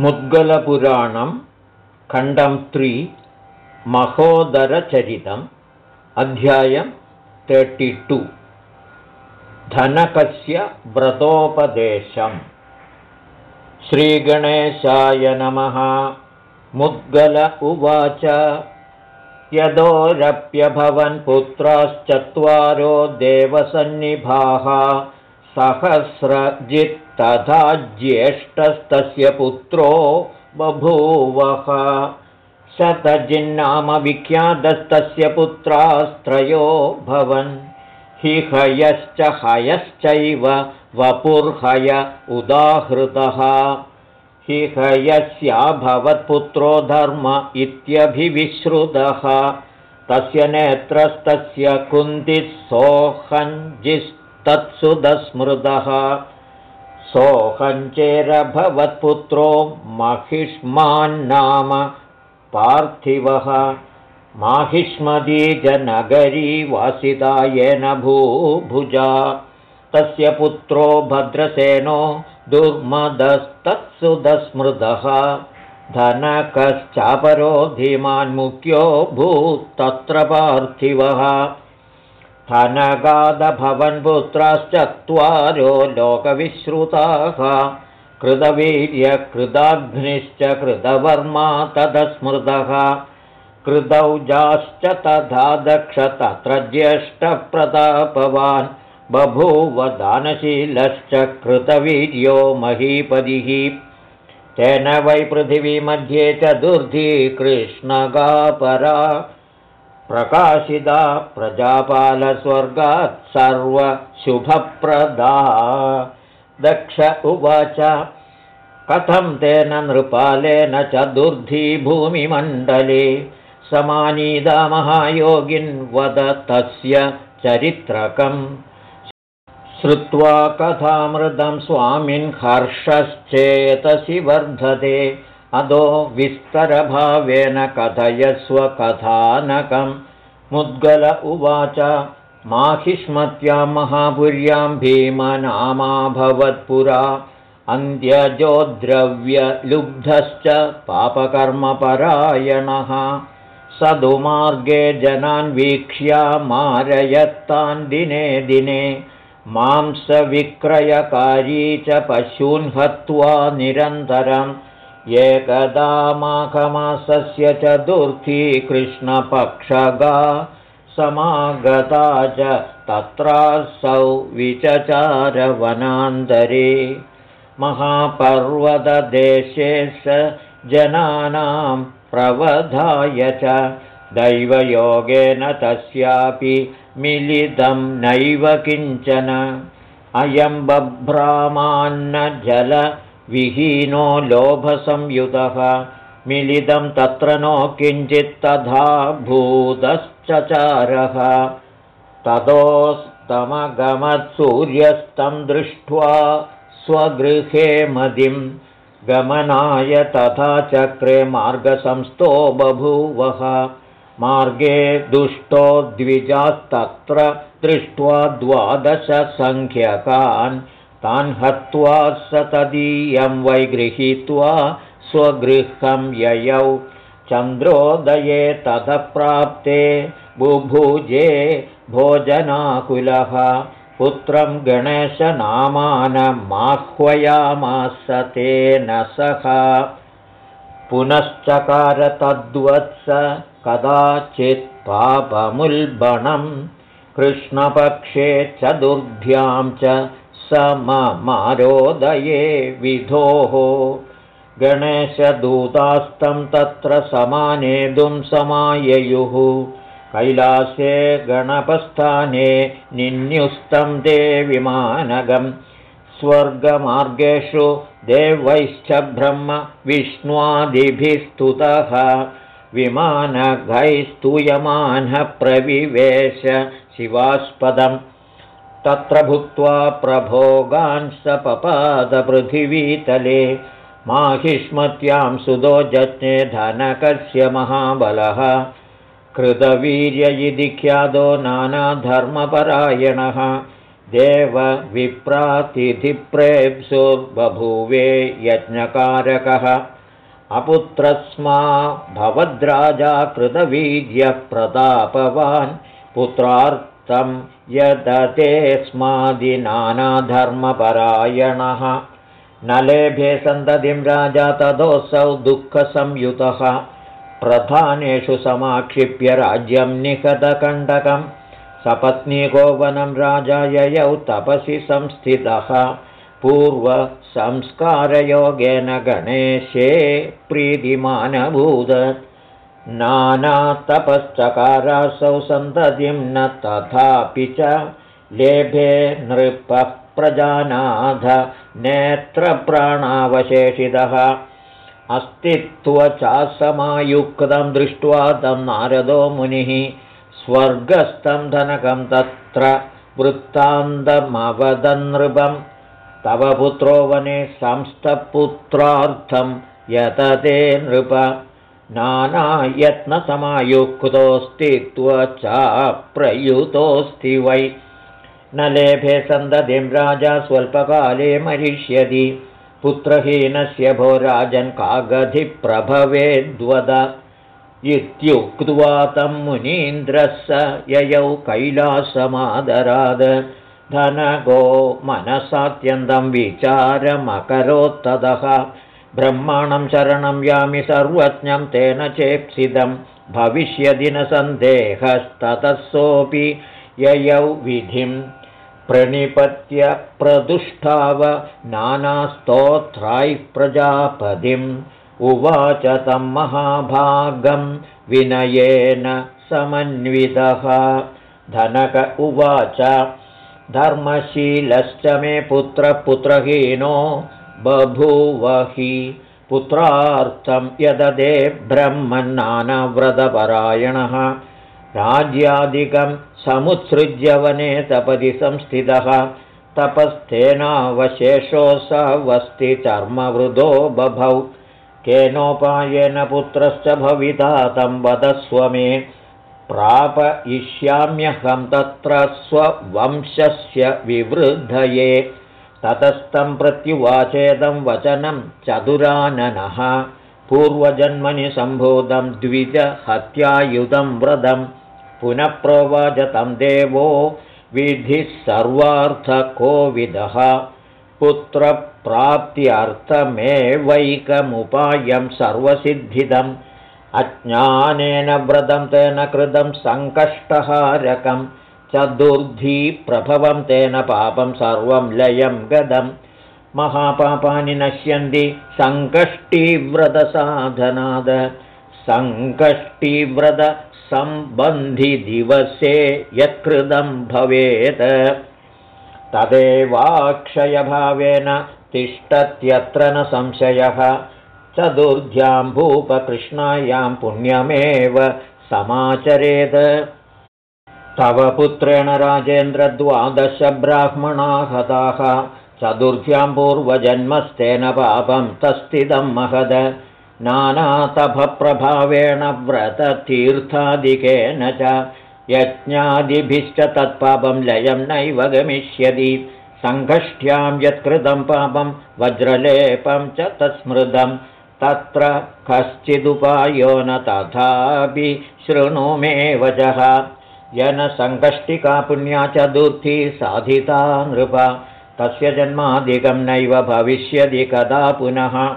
मुद्गलपुराणं खण्डं त्रि महोदरचरितम् अध्यायं तर्टिटु धनकस्य व्रतोपदेशम्. श्रीगणेशाय नमः। मुद्गल उवाच। यदोरप्यभवन् पुत्राश्चत्वारो देवसन्निभाः सहस्रजित्तथा ज्येष्ठस्तस्य पुत्रो बभूवः। शतजिन्नामविख्यातस्तस्य पुत्रास्त्रयो भवन्। हि हयश्च हयश्चैव वपुर्हय उदाहृतः। हि हयस्याभवत्पुत्रो धर्म इत्यभिविश्रुतः तस्य नेत्रस्तस्य कुन्तिः सोऽहञ्जिस्तत्सुदस्मृतः सोऽहञ्चेरभवत्पुत्रो महिष्मान्नाम पार्थिवः। माहिष्मदीजनगरी वासिता येन भूभुजा। तस्य पुत्रो भद्रसेनो दुर्मदस्तत्सुदस्मृतः। धनकश्चापरो धीमान्मुख्यो भूत्तत्र पार्थिवः धनगादभवन्पुत्राश्चत्वारो लोकविश्रुताः। कृतवीर्यकृताग्निश्च कृतवर्मा तदस्मृतः। कृतौजाश्च तथा दक्ष तत्र ज्येष्ठप्रतापवान्। बभूवदानशीलश्च कृतवीर्यो महीपतिः। तेन वै पृथिवीमध्ये चतुर्थी कृष्णगापरा प्रकाशिता प्रजापालस्वर्गात् सर्वशुभप्रदा। दक्ष उवाच कथं तेन नृपालेन चतुर्थी भूमिमण्डले समानीदा महायोगिन्वद तस्य चरित्रकम्। श्रुत्वा कथामृतं स्वामिन् हर्षश्चेतसि वर्धते अदो विस्तरभावेन कथयस्वकथानकं मुद्गल उवाच माहिष्मत्यां महापुर्यां भीमनामाभवत्पुरा। अन्त्यजोद्रव्यलुब्धश्च पापकर्मपरायणः। सदुमार्गे जनान् वीक्ष्या मारयत्तान् दिने दिने। मांसविक्रयकारी च पशून् हत्वा निरन्तरम् एकदा माघमासस्य चतुर्थी कृष्णपक्षगा समागता च तत्रासौ विचचारवनान्तरे। महापर्वतदेशे स जनानां प्रवधाय च दैवयोगेन तस्यापि मिलितं नैव किञ्चन। अयं बभ्रामान्नजलविहीनो लोभसंयुतः। मिलितं तत्र नो किञ्चित्तथा भूतश्चचारः। ततोस्तमगमत्सूर्यस्तं दृष्ट्वा स्वगृहे मदिं। गमनाय तथा चक्रे मार्गसंस्थो बभूवः। मार्गे दुष्टो द्विजास्तत्र दृष्ट्वा द्वादशसङ्ख्यकान् तान् हत्वा स तदीयं वै गृहीत्वा स्वगृहं ययौ। चन्द्रोदये ततः प्राप्ते बुभुजे भोजनाकुलः। पुत्रं गणेशनामानमाह्वयामास तेन सह। पुनश्चकार तद्वत्स कदाचित् पापमुल्बणं। कृष्णपक्षे चतुर्भ्यां च सममारोदये विधोः। गणेशदूतास्तं तत्र समानेतुं समाययुः। कैलासे गणपस्थाने निन्युस्तं ते विमानगम् स्वर्गमार्गेषु देवैश्च ब्रह्म विष्णुवादिभिः स्तुतः विमानघैस्तूयमानः प्रविवेश शिवास्पदम् तत्र भुक्त्वा प्रभोगान् स पपादपृथिवीतले माहिष्मत्यां सुदो जज्ञे धनकस्य महाबलः। कृतवीर्य इति ख्यातो नानाधर्मपरायणः। देवविप्रातिथिप्रेप्सुर्बभूवे यज्ञकारकः। अपुत्रस्मा भवद्राजा कृतवीर्यप्रतापवान्। पुत्रार्थं यदते स्मादिनानाधर्मपरायणः। न लेभे सन्ततिं राजा ततोऽसौ दुःखसंयुतः। प्रधानेषु समाक्षिप्य राज्यं निकटकण्डकं सपत्नीकोवनं राजा ययौ तपसि संस्थितः। पूर्वसंस्कारयोगेन गणेशे प्रीतिमानभूत नानातपश्चकारासौ सन्ततिं न तथापि च लेभे नृपः प्रजानाथ नेत्रप्राणावशेषितः। अस्तित्वचासमायुक्तं दृष्ट्वा तं नारदो मुनिः स्वर्गस्थं धनकं तत्र वृत्तान्तमवदन्नृपम् तव पुत्रो वने संस्थपुत्रार्थं यतते नृप नानायत्नसमायुक्तोऽस्ति त्वचाप्रयुतोऽस्ति वै। न लेभे सन्दधिं राजा स्वल्पकाले मरिष्यति। पुत्रहीनस्य भो राजन् कागधिप्रभवेद्वद इत्युक्त्वा तं मुनीन्द्रः स ययौ कैलासमादराद। धनगो मनसात्यन्तं विचारमकरोत्तदः ब्रह्माणं शरणं यामि सर्वज्ञं तेन चेप्सितं। भविष्यदि न सन्देहस्ततः सोऽपि ययौ विधिम् प्रणिपत्य प्रदुष्टाव नानास्तोत्रायः प्रजापतिम्। उवाच तं महाभागं विनयेन समन्वितः। धनक उवाच धर्मशीलश्च मे पुत्रपुत्रहीनो बभूवहि पुत्रार्थं यददे ब्रह्मन्नानव्रतपरायणः। राज्यादिकं समुत्सृज्य वने तपदि संस्थितः। तपस्थेनावशेषोऽसवस्ति चर्मवृदो बभौ। केनोपायेन पुत्रश्च भविता तं वदस्व मे। प्रापयिष्याम्यहं तत्र स्ववंशस्य विवृद्धये ततस्तं प्रत्युवाचेदं वचनं चतुराननः। पूर्वजन्मनि सम्भूतं द्विजहत्यायुधं व्रतम् पुनः प्रोवाच तं देवो विधिः सर्वार्थकोविदः। पुत्रप्राप्त्यर्थमेवैकमुपायं सर्वसिद्धिदम्। अज्ञानेन व्रतं तेन कृतं सङ्कष्टहारकं चतुर्धी प्रभवं तेन पापं सर्वं लयं गदम्। महापापानि नश्यन्ति सङ्कष्टिव्रतसाधनाद। सङ्कष्टिव्रत सम्बन्धिदिवसे यत्कृतं भवेत्। तदेवाक्षयभावेन तिष्ठत्यत्र न संशयः। चतुर्ध्यां भूपकृष्णायां पुण्यमेव समाचरेत् तव पुत्रेण राजेन्द्रद्वादशब्राह्मणा हताः। चतुर्ध्यां पूर्वजन्मस्तेन पापं तस्थितं महद। नानातभप्रभावेण व्रततीर्थादिकेन च। यज्ञादिभिश्च तत्पापं लयं नैव गमिष्यति। सङ्घष्ट्यां यत्कृतं पापं वज्रलेपं च तत्स्मृतं। तत्र कश्चिदुपायो न तथापि शृणु मे वचः यनसङ्कष्टिका पुण्या चतुर्थी साधिता नृप। तस्य जन्मादिकं नैव भविष्यति कदा पुनः।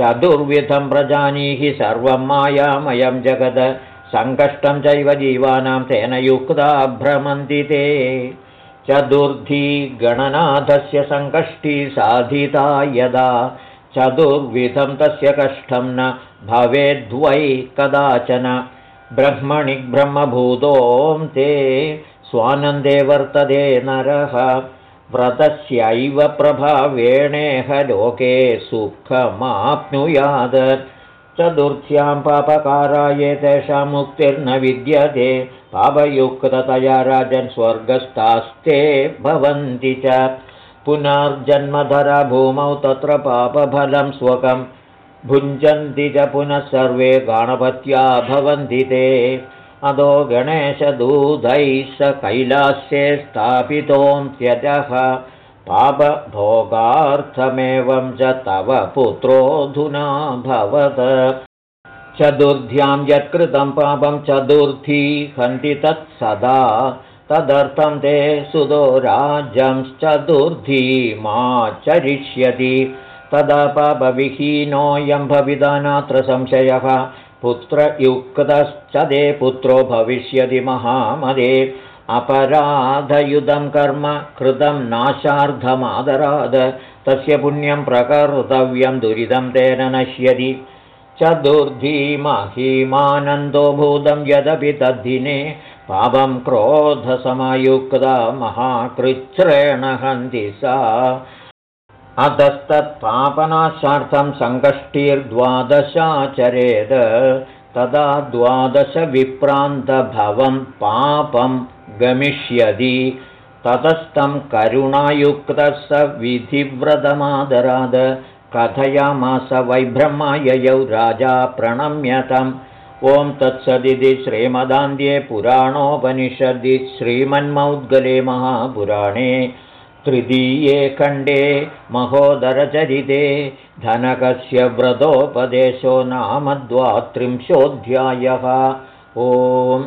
चतुर्विधं प्रजानीहि सर्वं मायामयं जगद। सङ्कष्टं चैव जीवानां तेन युक्ता भ्रमन्ति ते। चतुर्थी गणनाथस्य सङ्कष्टी साधिता यदा। चतुर्विधं तस्य कष्टं न भवेद्वै कदाचन ब्रह्मणि ब्रह्मभूतों ते स्वानन्दे वर्तते नरः। व्रतस्यैव प्रभावेणेह लोके सुखमाप्नुयात्। चतुर्थ्यां पापकाराय तेषां मुक्तिर्न विद्यते। पापयुक्ततया राजन् स्वर्गस्थास्ते भवन्ति च। पुनर्जन्मधरा भूमौ तत्र पापफलं स्वकं भुञ्जन्ति च पुनः सर्वे गणपत्या भवन्ति ते। अदो गणेशदूतैः स कैलास्ये स्थापितोऽत्यजः पापभोगार्थमेवं च तव पुत्रोऽधुना भवत। चतुर्ध्यां यत्कृतं पापं चतुर्थी हन्ति तत्सदा तदर्थं ते सुदो राज्यंश्चतुर्थी मा चरिष्यति तदा पापविहीनोऽयं भविता नात्र संशयः। पुत्रयुक्तश्च दे पुत्रो भविष्यति महामदे। अपराधयुधं कर्म कृतं नाशार्धमादराद। तस्य पुण्यं प्रकर्तव्यं दुरितं तेन नश्यति। चतुर्धीमहीमानन्दो भूतं यदपि तद्दिने। पापं क्रोधसमयुक्ता महाकृच्छ्रेण हन्ति सा अतस्तत्पापनाशार्थं सङ्कष्टिर्द्वादशाचरेद तदा द्वादशविप्रान्तभवं पापं गमिष्यति। ततस्तं करुणायुक्तः स विधिव्रतमादराद कथयामास वैब्रह्माययौ राजा प्रणम्यतम्। ॐ तत्सदिति श्रीमदान्ध्ये पुराणोपनिषदि श्रीमन्मौद्गले महापुराणे तृतीये खण्डे महोदरचरिते धनकस्य व्रतोपदेशो नाम द्वात्रिंशोऽध्यायः। ओम्